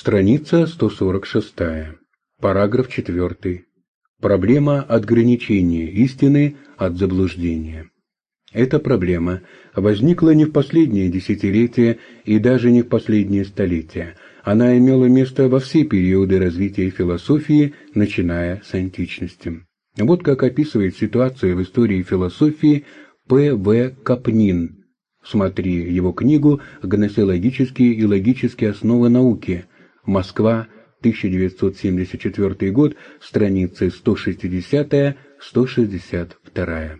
Страница 146. Параграф 4. Проблема отграничения истины от заблуждения. Эта проблема возникла не в последние десятилетия и даже не в последние столетия. Она имела место во все периоды развития философии, начиная с античности. Вот как описывает ситуацию в истории философии П. В. Капнин. Смотри его книгу «Гносеологические и логические основы науки», Москва, 1974 год, страницы 160-162.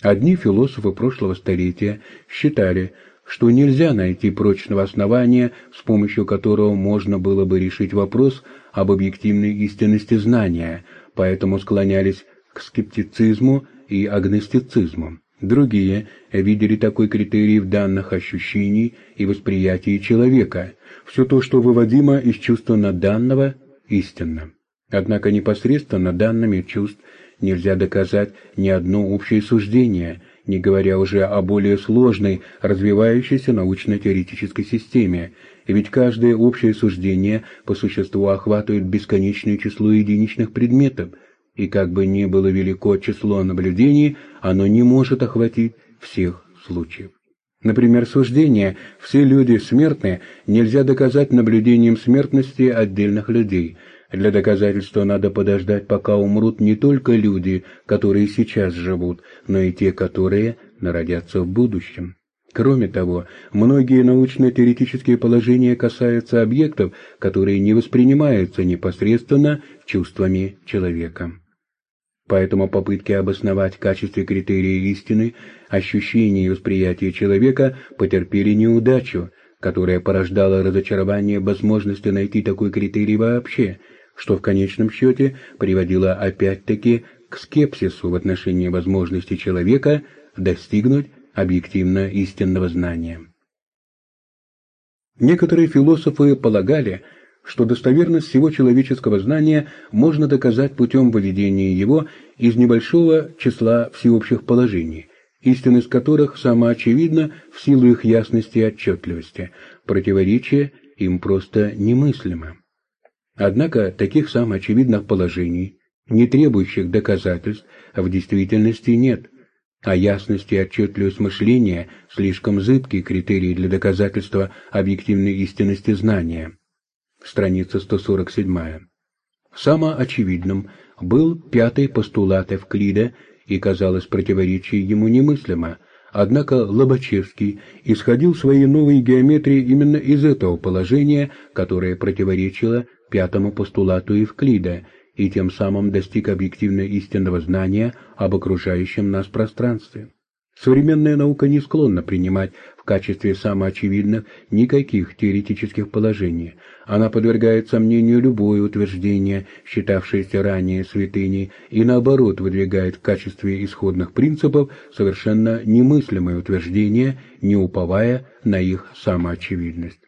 Одни философы прошлого столетия считали, что нельзя найти прочного основания, с помощью которого можно было бы решить вопрос об объективной истинности знания, поэтому склонялись к скептицизму и агностицизму. Другие видели такой критерий в данных ощущений и восприятии человека. Все то, что выводимо из чувства на данного, истинно. Однако непосредственно данными чувств нельзя доказать ни одно общее суждение, не говоря уже о более сложной, развивающейся научно-теоретической системе, ведь каждое общее суждение по существу охватывает бесконечное число единичных предметов – и как бы ни было велико число наблюдений, оно не может охватить всех случаев. Например, суждение «все люди смертны» нельзя доказать наблюдением смертности отдельных людей. Для доказательства надо подождать, пока умрут не только люди, которые сейчас живут, но и те, которые народятся в будущем. Кроме того, многие научно-теоретические положения касаются объектов, которые не воспринимаются непосредственно чувствами человека. Поэтому попытки обосновать в качестве критерия истины ощущения и восприятия человека потерпели неудачу, которая порождала разочарование возможности найти такой критерий вообще, что в конечном счете приводило опять-таки к скепсису в отношении возможности человека достигнуть объективно истинного знания. Некоторые философы полагали, что достоверность всего человеческого знания можно доказать путем выведения его из небольшого числа всеобщих положений, истинность которых самоочевидна в силу их ясности и отчетливости, противоречие им просто немыслимо. Однако таких самоочевидных положений, не требующих доказательств, в действительности нет, а ясность и отчетливость мышления – слишком зыбкие критерии для доказательства объективной истинности знания – страница 147. Самоочевидным был пятый постулат Эвклида, и казалось противоречие ему немыслимо, однако Лобачевский исходил своей новой геометрии именно из этого положения, которое противоречило пятому постулату Евклида, и тем самым достиг объективно истинного знания об окружающем нас пространстве. Современная наука не склонна принимать качестве самоочевидных никаких теоретических положений. Она подвергает сомнению любое утверждение, считавшееся ранее святыней, и наоборот выдвигает в качестве исходных принципов совершенно немыслимые утверждения, не уповая на их самоочевидность.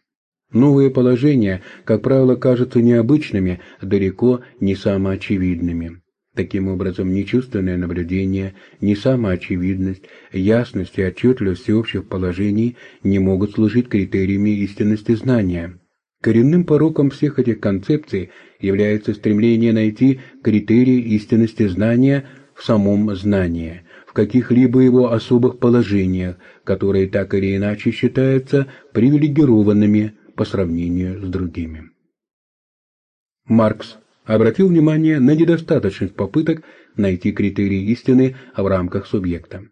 Новые положения, как правило, кажутся необычными, далеко не самоочевидными. Таким образом, ни чувственное наблюдение, ни самоочевидность, ясность и отчетливость всеобщих положений не могут служить критериями истинности знания. Коренным пороком всех этих концепций является стремление найти критерии истинности знания в самом знании, в каких-либо его особых положениях, которые так или иначе считаются привилегированными по сравнению с другими. Маркс обратил внимание на недостаточность попыток найти критерии истины в рамках субъекта.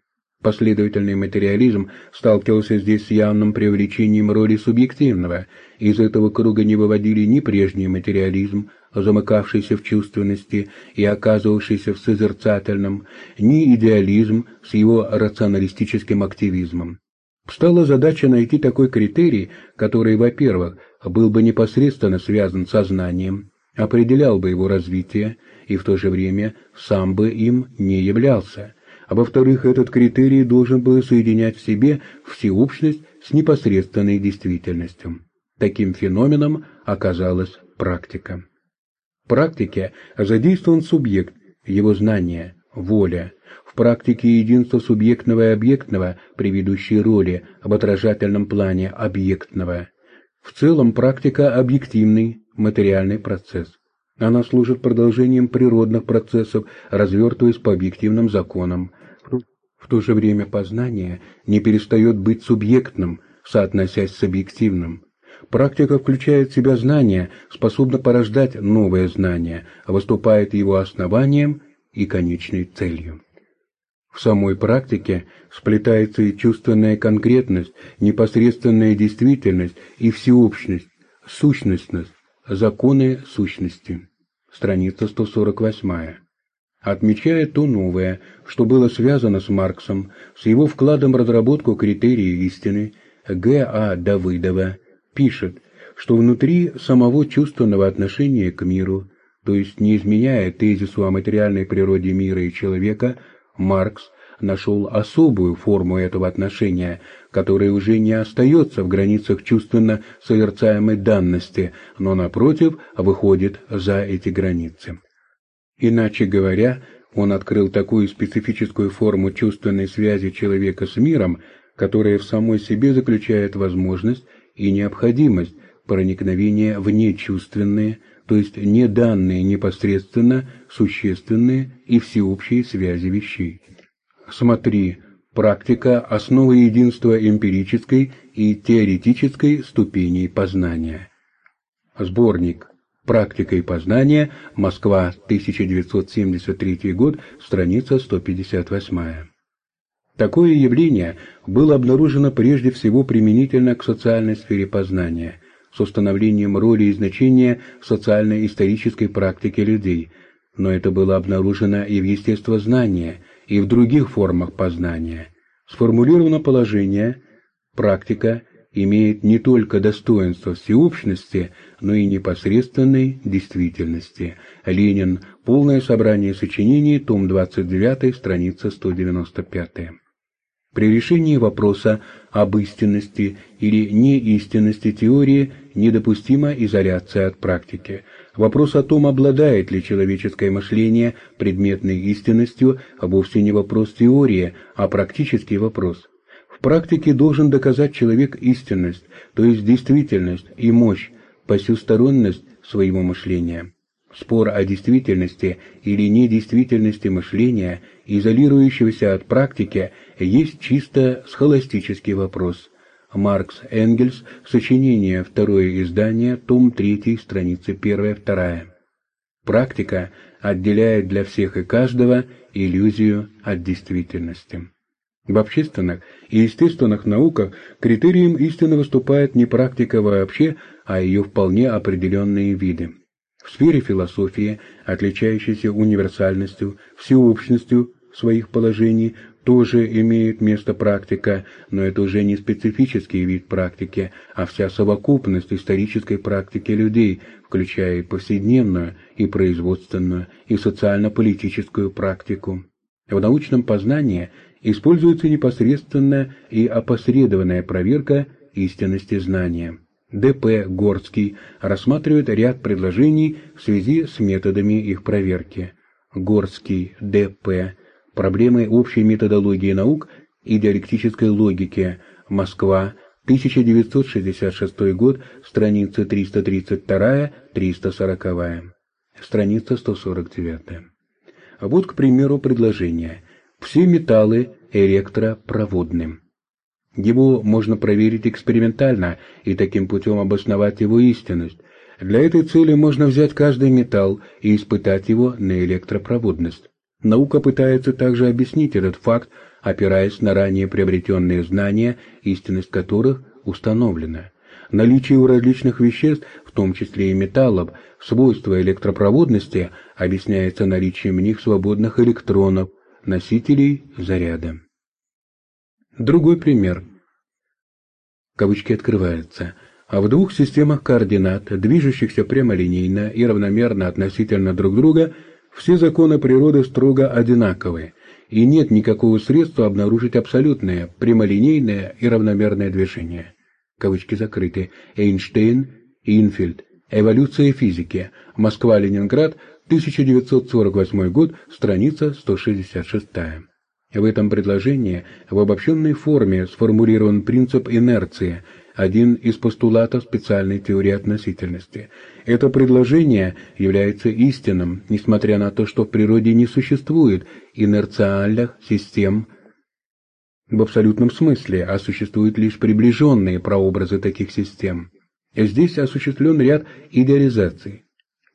Последовательный материализм сталкивался здесь с явным преувеличением роли субъективного. Из этого круга не выводили ни прежний материализм, замыкавшийся в чувственности и оказывавшийся в созерцательном, ни идеализм с его рационалистическим активизмом. Стала задача найти такой критерий, который, во-первых, был бы непосредственно связан со знанием, определял бы его развитие и в то же время сам бы им не являлся, а во-вторых, этот критерий должен был соединять в себе всеобщность с непосредственной действительностью. Таким феноменом оказалась практика. В практике задействован субъект, его знание, воля. В практике единство субъектного и объектного при ведущей роли в отражательном плане объектного – В целом практика – объективный материальный процесс. Она служит продолжением природных процессов, развертываясь по объективным законам. В то же время познание не перестает быть субъектным, соотносясь с объективным. Практика включает в себя знание, способна порождать новое знание, выступает его основанием и конечной целью. В самой практике сплетается и чувственная конкретность, непосредственная действительность и всеобщность, сущностность, законы сущности. Страница 148. Отмечая то новое, что было связано с Марксом, с его вкладом в разработку критерии истины, Г. А. Давыдова пишет, что внутри самого чувственного отношения к миру, то есть не изменяя тезису о материальной природе мира и человека, Маркс нашел особую форму этого отношения, которая уже не остается в границах чувственно созерцаемой данности, но, напротив, выходит за эти границы. Иначе говоря, он открыл такую специфическую форму чувственной связи человека с миром, которая в самой себе заключает возможность и необходимость проникновения в нечувственные, то есть не данные непосредственно существенные и всеобщие связи вещей. Смотри, практика – основа единства эмпирической и теоретической ступеней познания. Сборник «Практика и познание. Москва, 1973 год. Страница 158». Такое явление было обнаружено прежде всего применительно к социальной сфере познания, с установлением роли и значения социально-исторической практики людей, но это было обнаружено и в естествознании, и в других формах познания. Сформулировано положение «практика имеет не только достоинство всеобщности, но и непосредственной действительности». Ленин. Полное собрание сочинений. Том 29. Страница 195. При решении вопроса об истинности или неистинности теории недопустима изоляция от практики. Вопрос о том, обладает ли человеческое мышление предметной истинностью, а вовсе не вопрос теории, а практический вопрос. В практике должен доказать человек истинность, то есть действительность и мощь, посюсторонность своего мышления. Спор о действительности или недействительности мышления, изолирующегося от практики, есть чисто схоластический вопрос. Маркс Энгельс, сочинение, второе издание, том 3, страницы 1-2. Практика отделяет для всех и каждого иллюзию от действительности. В общественных и естественных науках критерием истины выступает не практика вообще, а ее вполне определенные виды. В сфере философии, отличающейся универсальностью, всеобщностью своих положений, тоже имеет место практика, но это уже не специфический вид практики, а вся совокупность исторической практики людей, включая и повседневную, и производственную, и социально-политическую практику. В научном познании используется непосредственная и опосредованная проверка истинности знания. Д.П. Горский рассматривает ряд предложений в связи с методами их проверки. Горский, Д.П. Проблемы общей методологии наук и диалектической логики. Москва, 1966 год, страница 332-340. Страница 149. Вот, к примеру, предложение. Все металлы электропроводны. Его можно проверить экспериментально и таким путем обосновать его истинность. Для этой цели можно взять каждый металл и испытать его на электропроводность. Наука пытается также объяснить этот факт, опираясь на ранее приобретенные знания, истинность которых установлена. Наличие у различных веществ, в том числе и металлов, свойства электропроводности объясняется наличием в них свободных электронов, носителей заряда. Другой пример. Кавычки открываются. А в двух системах координат, движущихся прямолинейно и равномерно относительно друг друга, все законы природы строго одинаковые, и нет никакого средства обнаружить абсолютное, прямолинейное и равномерное движение. Кавычки закрыты. Эйнштейн, Инфельд. Эволюция физики. Москва-Ленинград, 1948 год, страница 166. В этом предложении в обобщенной форме сформулирован принцип инерции, один из постулатов специальной теории относительности. Это предложение является истинным, несмотря на то, что в природе не существует инерциальных систем в абсолютном смысле, а существуют лишь приближенные прообразы таких систем. Здесь осуществлен ряд идеализаций.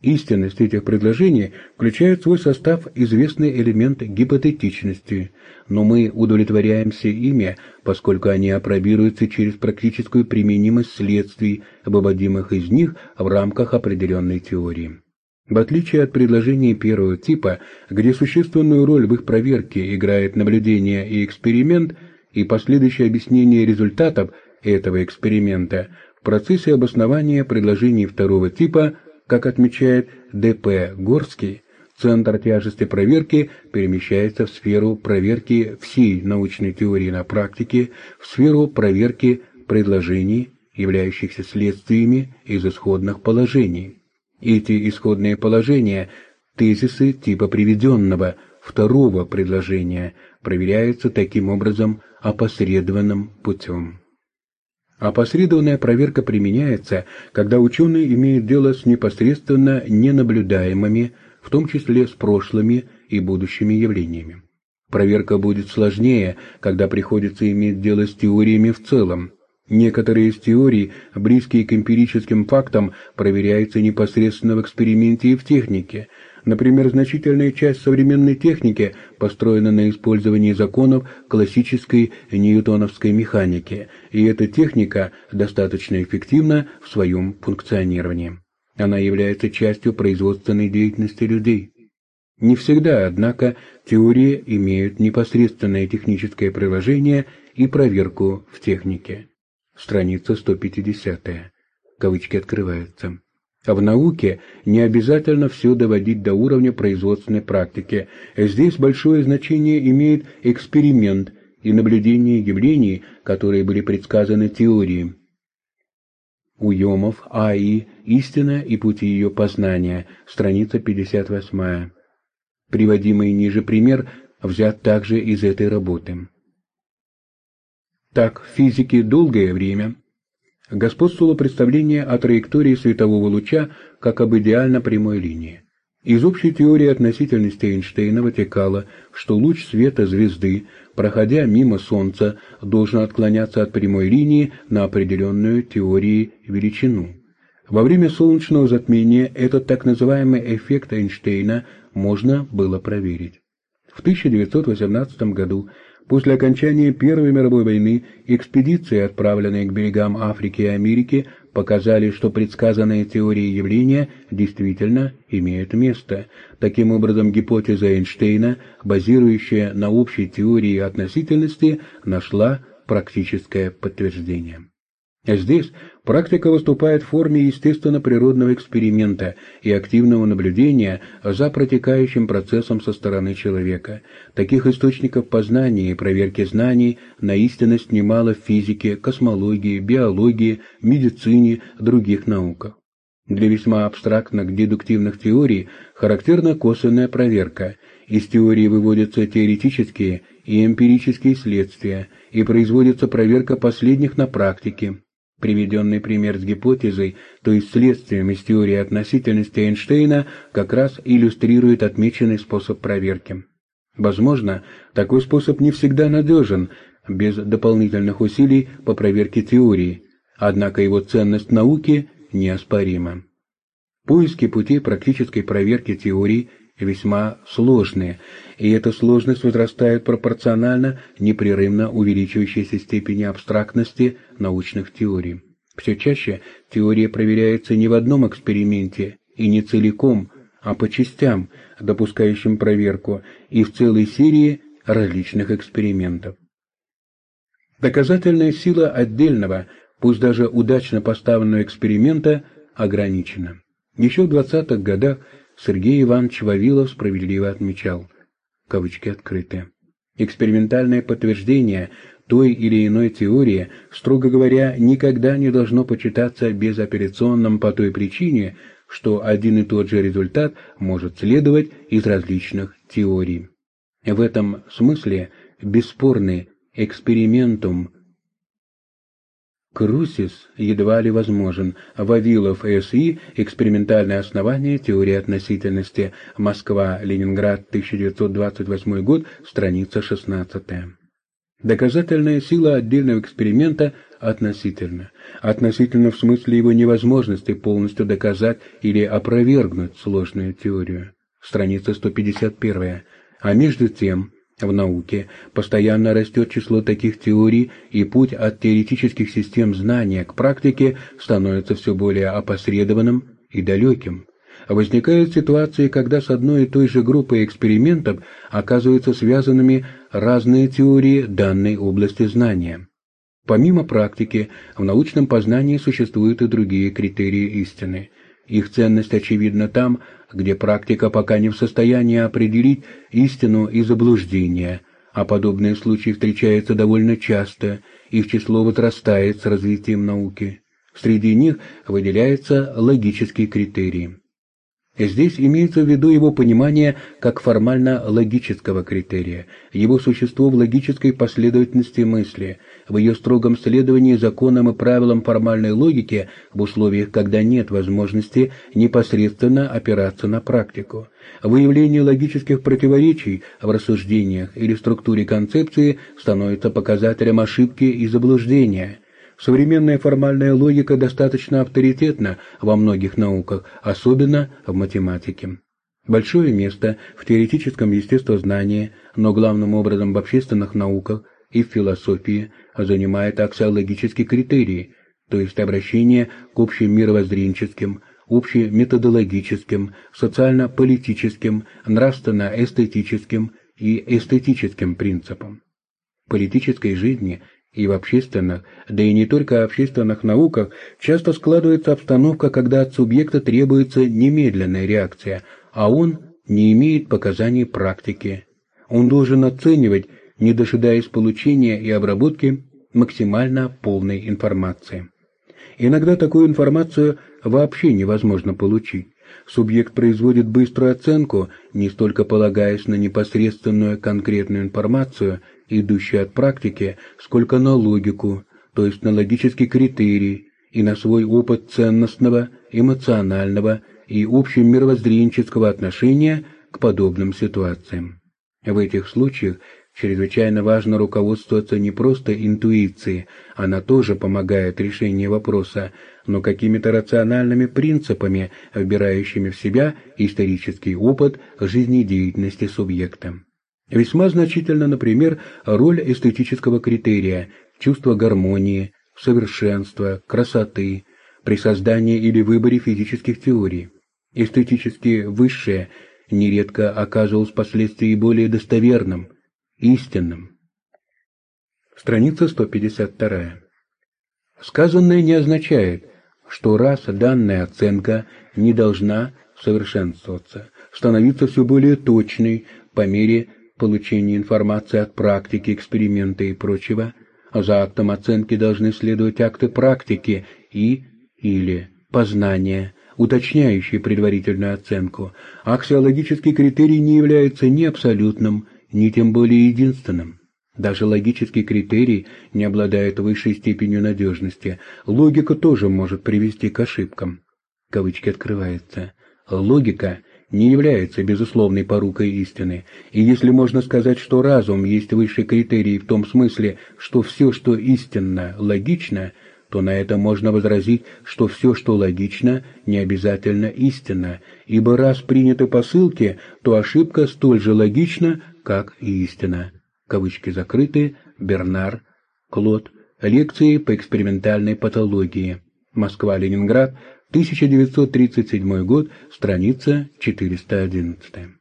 Истинность этих предложений включает в свой состав известный элемент гипотетичности, но мы удовлетворяемся ими, поскольку они опробируются через практическую применимость следствий, выводимых из них в рамках определенной теории. В отличие от предложений первого типа, где существенную роль в их проверке играет наблюдение и эксперимент, и последующее объяснение результатов этого эксперимента, в процессе обоснования предложений второго типа, как отмечает Д.П. Горский, центр тяжести проверки перемещается в сферу проверки всей научной теории на практике, в сферу проверки предложений, являющихся следствиями из исходных положений. Эти исходные положения, тезисы типа приведенного второго предложения, проверяются таким образом опосредованным путем. Опосредованная проверка применяется, когда ученый имеет дело с непосредственно ненаблюдаемыми, в том числе с прошлыми и будущими явлениями. Проверка будет сложнее, когда приходится иметь дело с теориями в целом, Некоторые из теорий, близкие к эмпирическим фактам, проверяются непосредственно в эксперименте и в технике. Например, значительная часть современной техники построена на использовании законов классической ньютоновской механики, и эта техника достаточно эффективна в своем функционировании. Она является частью производственной деятельности людей. Не всегда, однако, теории имеют непосредственное техническое приложение и проверку в технике страница 150. Кавычки открываются. А в науке не обязательно все доводить до уровня производственной практики. Здесь большое значение имеет эксперимент и наблюдение явлений, которые были предсказаны теорией. Уемов, А.И. «Истина и пути ее познания», страница 58. Приводимый ниже пример взят также из этой работы. Так, в физике долгое время господствовало представление о траектории светового луча как об идеально прямой линии. Из общей теории относительности Эйнштейна вытекало, что луч света звезды, проходя мимо Солнца, должен отклоняться от прямой линии на определенную теории величину. Во время солнечного затмения этот так называемый эффект Эйнштейна можно было проверить. В 1918 году После окончания Первой мировой войны экспедиции, отправленные к берегам Африки и Америки, показали, что предсказанные теории явления действительно имеют место. Таким образом, гипотеза Эйнштейна, базирующая на общей теории относительности, нашла практическое подтверждение. Здесь практика выступает в форме естественно-природного эксперимента и активного наблюдения за протекающим процессом со стороны человека. Таких источников познания и проверки знаний на истинность немало в физике, космологии, биологии, медицине, других науках. Для весьма абстрактных дедуктивных теорий характерна косвенная проверка. Из теории выводятся теоретические и эмпирические следствия, и производится проверка последних на практике. Приведенный пример с гипотезой, то есть следствием из теории относительности Эйнштейна, как раз иллюстрирует отмеченный способ проверки. Возможно, такой способ не всегда надежен, без дополнительных усилий по проверке теории, однако его ценность науки неоспорима. Поиски путей практической проверки теории весьма сложные, и эта сложность возрастает пропорционально непрерывно увеличивающейся степени абстрактности научных теорий. Все чаще теория проверяется не в одном эксперименте и не целиком, а по частям, допускающим проверку, и в целой серии различных экспериментов. Доказательная сила отдельного, пусть даже удачно поставленного эксперимента, ограничена. Еще в 20-х годах Сергей Иванович Вавилов справедливо отмечал, кавычки открыты, экспериментальное подтверждение той или иной теории, строго говоря, никогда не должно почитаться безоперационным по той причине, что один и тот же результат может следовать из различных теорий. В этом смысле бесспорный экспериментум Крусис едва ли возможен. Вавилов С.И. Экспериментальное основание теории относительности. Москва, Ленинград, 1928 год, страница 16. Доказательная сила отдельного эксперимента относительно. Относительно в смысле его невозможности полностью доказать или опровергнуть сложную теорию. Страница 151. А между тем, в науке постоянно растет число таких теорий, и путь от теоретических систем знания к практике становится все более опосредованным и далеким. Возникают ситуации, когда с одной и той же группой экспериментов оказываются связанными разные теории данной области знания. Помимо практики, в научном познании существуют и другие критерии истины. Их ценность очевидна там, где практика пока не в состоянии определить истину и заблуждение, а подобные случаи встречаются довольно часто, их число возрастает с развитием науки. Среди них выделяется логический критерий. Здесь имеется в виду его понимание как формально-логического критерия, его существо в логической последовательности мысли, в ее строгом следовании законам и правилам формальной логики в условиях, когда нет возможности непосредственно опираться на практику. Выявление логических противоречий в рассуждениях или структуре концепции становится показателем ошибки и заблуждения – Современная формальная логика достаточно авторитетна во многих науках, особенно в математике. Большое место в теоретическом естествознании, но главным образом в общественных науках и в философии занимает аксиологический критерий, то есть обращение к общим мировоззренческим, общеметодологическим, социально-политическим, нравственно-эстетическим и эстетическим принципам. В политической жизни – и в общественных, да и не только общественных науках, часто складывается обстановка, когда от субъекта требуется немедленная реакция, а он не имеет показаний практики. Он должен оценивать, не дожидаясь получения и обработки максимально полной информации. Иногда такую информацию вообще невозможно получить. Субъект производит быструю оценку, не столько полагаясь на непосредственную конкретную информацию – идущий от практики, сколько на логику, то есть на логический критерий и на свой опыт ценностного, эмоционального и общемировоззренческого отношения к подобным ситуациям. В этих случаях чрезвычайно важно руководствоваться не просто интуицией, она тоже помогает решению вопроса, но какими-то рациональными принципами, вбирающими в себя исторический опыт жизнедеятельности субъекта. Весьма значительно, например, роль эстетического критерия, чувства гармонии, совершенства, красоты при создании или выборе физических теорий. Эстетически высшее нередко оказывалось впоследствии более достоверным, истинным. Страница 152. Сказанное не означает, что раз данная оценка не должна совершенствоваться, становиться все более точной по мере получения информации от практики, эксперимента и прочего, а за актом оценки должны следовать акты практики и или познания, уточняющие предварительную оценку. Аксиологический критерий не является ни абсолютным, ни тем более единственным. Даже логический критерий не обладает высшей степенью надежности. Логика тоже может привести к ошибкам. Кавычки открываются. Логика не является безусловной порукой истины, и если можно сказать, что разум есть высший критерий в том смысле, что все, что истинно, логично, то на это можно возразить, что все, что логично, не обязательно истинно, ибо раз приняты посылки, то ошибка столь же логична, как и истина. Кавычки закрыты. Бернар. Клод. Лекции по экспериментальной патологии. Москва-Ленинград. 1937 год, страница 411.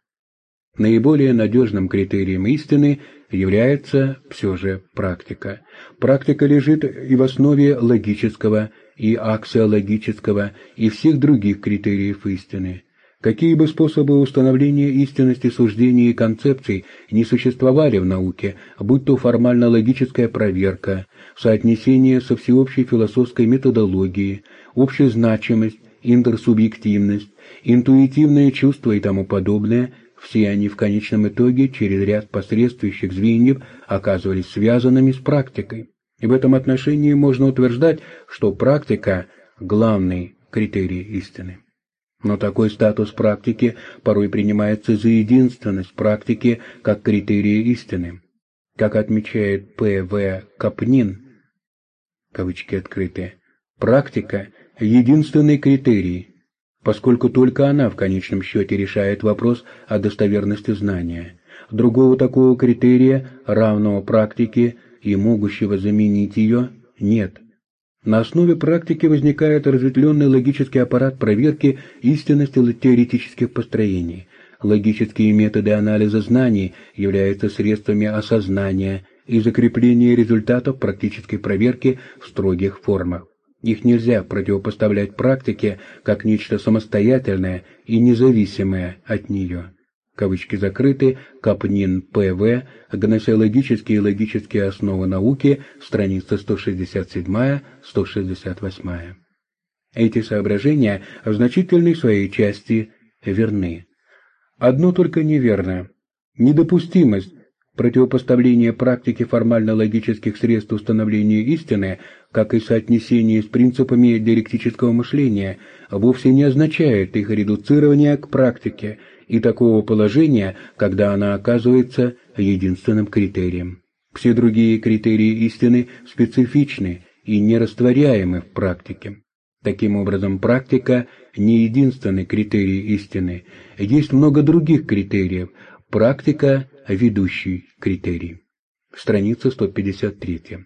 Наиболее надежным критерием истины является все же практика. Практика лежит и в основе логического, и аксиологического, и всех других критериев истины. Какие бы способы установления истинности суждений и концепций не существовали в науке, будь то формально-логическая проверка, соотнесение со всеобщей философской методологией, общая значимость, интерсубъективность, интуитивное чувство и тому подобное, все они в конечном итоге через ряд посредствующих звеньев оказывались связанными с практикой. И в этом отношении можно утверждать, что практика – главный критерий истины. Но такой статус практики порой принимается за единственность практики как критерия истины. Как отмечает П.В. Капнин, кавычки открытые, практика – единственный критерий, поскольку только она в конечном счете решает вопрос о достоверности знания. Другого такого критерия, равного практике и могущего заменить ее, нет. На основе практики возникает разветвленный логический аппарат проверки истинности теоретических построений. Логические методы анализа знаний являются средствами осознания и закрепления результатов практической проверки в строгих формах. Их нельзя противопоставлять практике как нечто самостоятельное и независимое от нее кавычки закрыты, Капнин П.В., гносеологические и логические основы науки, страница 167-168. Эти соображения в значительной своей части верны. Одно только неверно. Недопустимость противопоставления практики формально-логических средств установления истины, как и соотнесение с принципами диалектического мышления, вовсе не означает их редуцирование к практике – и такого положения, когда она оказывается единственным критерием. Все другие критерии истины специфичны и нерастворяемы в практике. Таким образом, практика не единственный критерий истины. Есть много других критериев. Практика – ведущий критерий. Страница 153.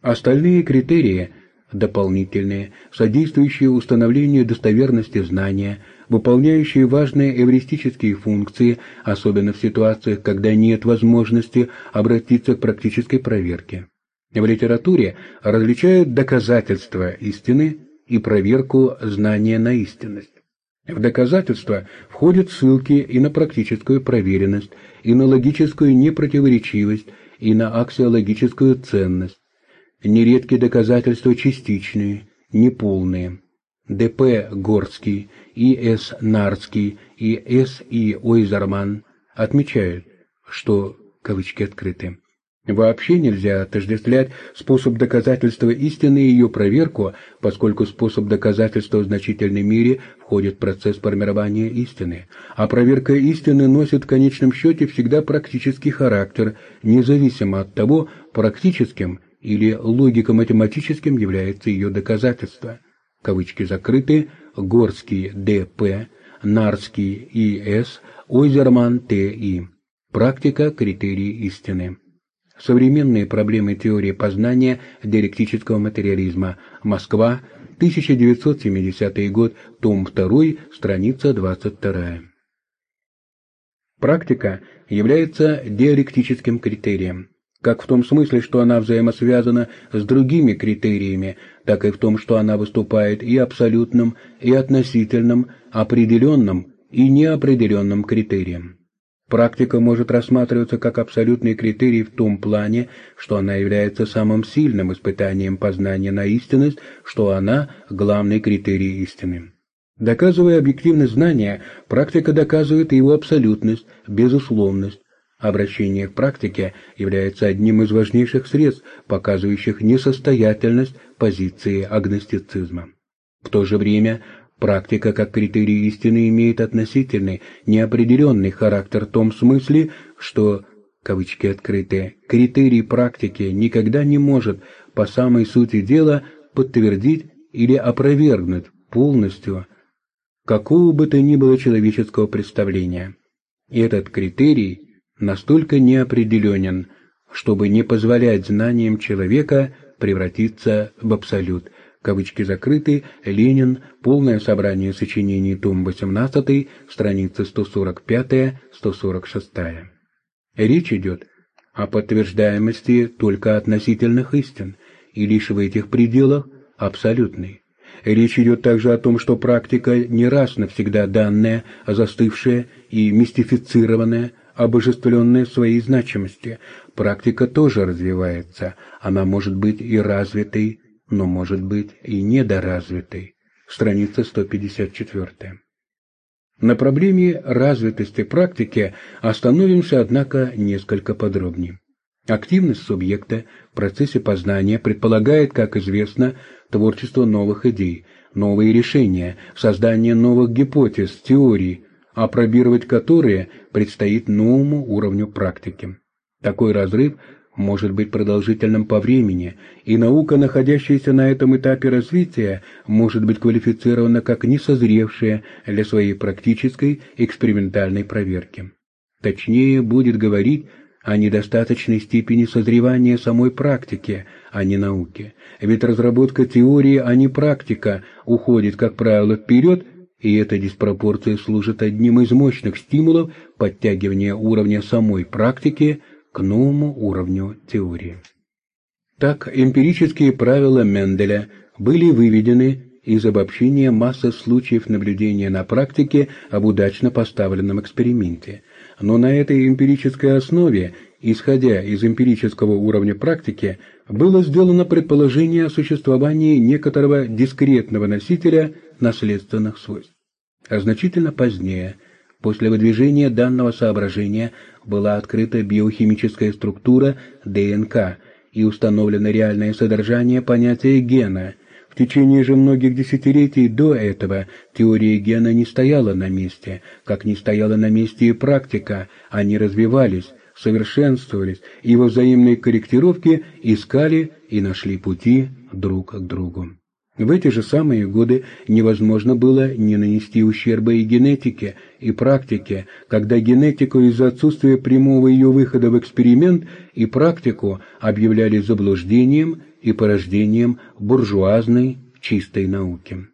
Остальные критерии – дополнительные, содействующие установлению достоверности знания – выполняющие важные эвристические функции, особенно в ситуациях, когда нет возможности обратиться к практической проверке. В литературе различают доказательства истины и проверку знания на истинность. В доказательства входят ссылки и на практическую проверенность, и на логическую непротиворечивость, и на аксиологическую ценность. Нередки доказательства частичные, неполные. Д.П. Горский, И.С. Нарский и С.И. Ойзерман отмечают, что кавычки открыты. Вообще нельзя отождествлять способ доказательства истины и ее проверку, поскольку способ доказательства в значительной мере входит процесс формирования истины, а проверка истины носит в конечном счете всегда практический характер, независимо от того, практическим или логико-математическим является ее доказательство кавычки закрыты, Горский Д.П., Нарский И.С., Ойзерман Т.И. Практика критерии истины. Современные проблемы теории познания диалектического материализма. Москва, 1970 год, том 2, страница 22. Практика является диалектическим критерием как в том смысле, что она взаимосвязана с другими критериями, так и в том, что она выступает и абсолютным, и относительным, определенным и неопределенным критерием. Практика может рассматриваться как абсолютный критерий в том плане, что она является самым сильным испытанием познания на истинность, что она – главный критерий истины. Доказывая объективность знания, практика доказывает его абсолютность, безусловность, Обращение к практике является одним из важнейших средств, показывающих несостоятельность позиции агностицизма. В то же время практика как критерий истины имеет относительный, неопределенный характер в том смысле, что кавычки открытые, критерий практики никогда не может по самой сути дела подтвердить или опровергнуть полностью какого бы то ни было человеческого представления. И этот критерий настолько неопределенен, чтобы не позволять знаниям человека превратиться в абсолют. Кавычки закрыты. Ленин. Полное собрание сочинений. Том 18. Страница 145-146. Речь идет о подтверждаемости только относительных истин, и лишь в этих пределах абсолютной. Речь идет также о том, что практика не раз навсегда данная, застывшая и мистифицированная, обожествленная своей значимости. Практика тоже развивается. Она может быть и развитой, но может быть и недоразвитой. Страница 154. На проблеме развитости практики остановимся, однако, несколько подробнее. Активность субъекта в процессе познания предполагает, как известно, творчество новых идей, новые решения, создание новых гипотез, теорий, опробировать которые предстоит новому уровню практики. Такой разрыв может быть продолжительным по времени, и наука, находящаяся на этом этапе развития, может быть квалифицирована как несозревшая для своей практической экспериментальной проверки. Точнее будет говорить о недостаточной степени созревания самой практики, а не науки. Ведь разработка теории, а не практика, уходит, как правило, вперед, и эта диспропорция служит одним из мощных стимулов подтягивания уровня самой практики к новому уровню теории. Так, эмпирические правила Менделя были выведены из обобщения массы случаев наблюдения на практике об удачно поставленном эксперименте – но на этой эмпирической основе, исходя из эмпирического уровня практики, было сделано предположение о существовании некоторого дискретного носителя наследственных свойств. А значительно позднее, после выдвижения данного соображения, была открыта биохимическая структура ДНК и установлено реальное содержание понятия гена – в течение же многих десятилетий до этого теория гена не стояла на месте, как не стояла на месте и практика, они развивались, совершенствовались и во взаимной корректировке искали и нашли пути друг к другу. В эти же самые годы невозможно было не нанести ущерба и генетике, и практике, когда генетику из-за отсутствия прямого ее выхода в эксперимент и практику объявляли заблуждением и порождением буржуазной чистой науки.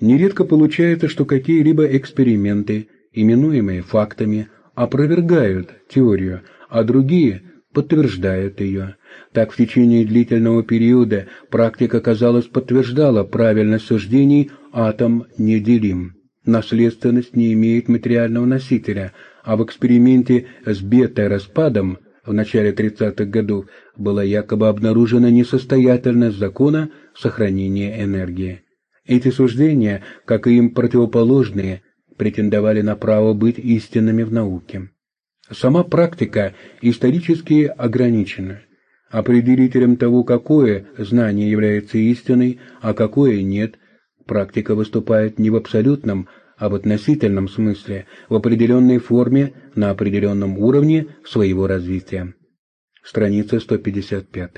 Нередко получается, что какие-либо эксперименты, именуемые фактами, опровергают теорию, а другие подтверждают ее. Так в течение длительного периода практика, казалось, подтверждала правильность суждений «атом неделим». Наследственность не имеет материального носителя, а в эксперименте с бета-распадом в начале 30-х годов была якобы обнаружена несостоятельность закона сохранения энергии. Эти суждения, как и им противоположные, претендовали на право быть истинными в науке. Сама практика исторически ограничена. Определителем того, какое знание является истиной, а какое нет, практика выступает не в абсолютном, а в относительном смысле, в определенной форме, на определенном уровне своего развития. Страница 155.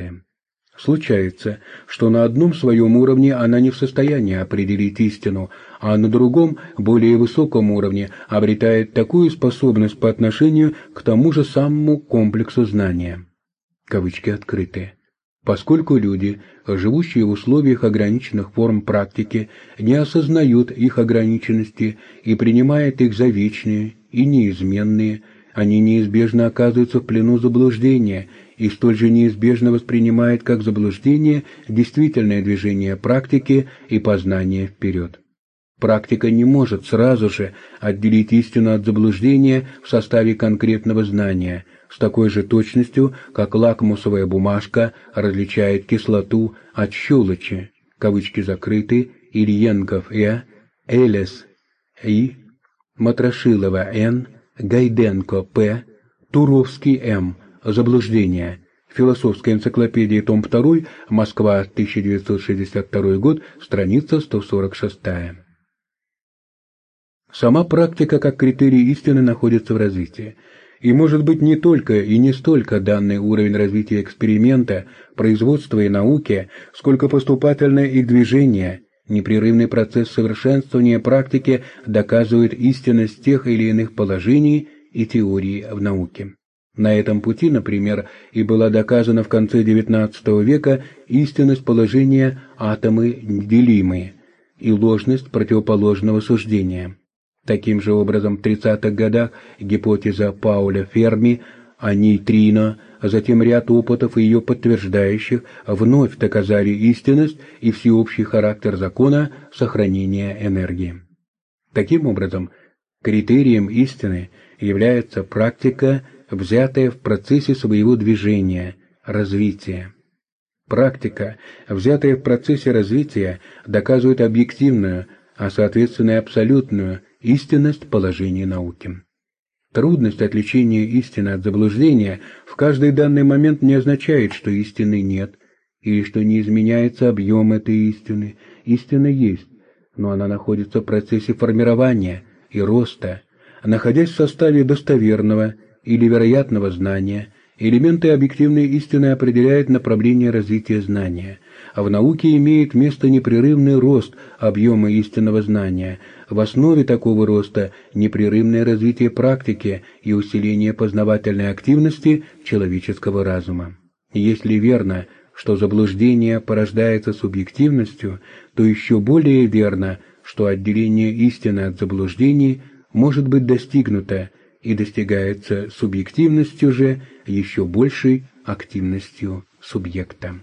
Случается, что на одном своем уровне она не в состоянии определить истину, а на другом, более высоком уровне, обретает такую способность по отношению к тому же самому комплексу знания. Кавычки открыты. Поскольку люди, живущие в условиях ограниченных форм практики, не осознают их ограниченности и принимают их за вечные и неизменные, они неизбежно оказываются в плену заблуждения и столь же неизбежно воспринимают как заблуждение действительное движение практики и познание вперед. Практика не может сразу же отделить истину от заблуждения в составе конкретного знания – с такой же точностью, как лакмусовая бумажка различает кислоту от щелочи, кавычки закрыты, Ильенков Э, Элес И, Матрошилова Н, Гайденко П, Туровский М, Заблуждение. Философская энциклопедия, том 2, Москва, 1962 год, страница 146. Сама практика как критерий истины находится в развитии. И может быть не только и не столько данный уровень развития эксперимента, производства и науки, сколько поступательное их движение, непрерывный процесс совершенствования практики доказывает истинность тех или иных положений и теорий в науке. На этом пути, например, и была доказана в конце XIX века истинность положения атомы делимые и ложность противоположного суждения. Таким же образом, в 30-х годах гипотеза Пауля Ферми о нейтрино, а затем ряд опытов, ее подтверждающих, вновь доказали истинность и всеобщий характер закона сохранения энергии. Таким образом, критерием истины является практика, взятая в процессе своего движения, развития. Практика, взятая в процессе развития, доказывает объективную, а соответственно и абсолютную истинность положения науки. Трудность отличения истины от заблуждения в каждый данный момент не означает, что истины нет, или что не изменяется объем этой истины. Истина есть, но она находится в процессе формирования и роста. Находясь в составе достоверного или вероятного знания, элементы объективной истины определяют направление развития знания а в науке имеет место непрерывный рост объема истинного знания. В основе такого роста непрерывное развитие практики и усиление познавательной активности человеческого разума. Если верно, что заблуждение порождается субъективностью, то еще более верно, что отделение истины от заблуждений может быть достигнуто и достигается субъективностью же еще большей активностью субъекта.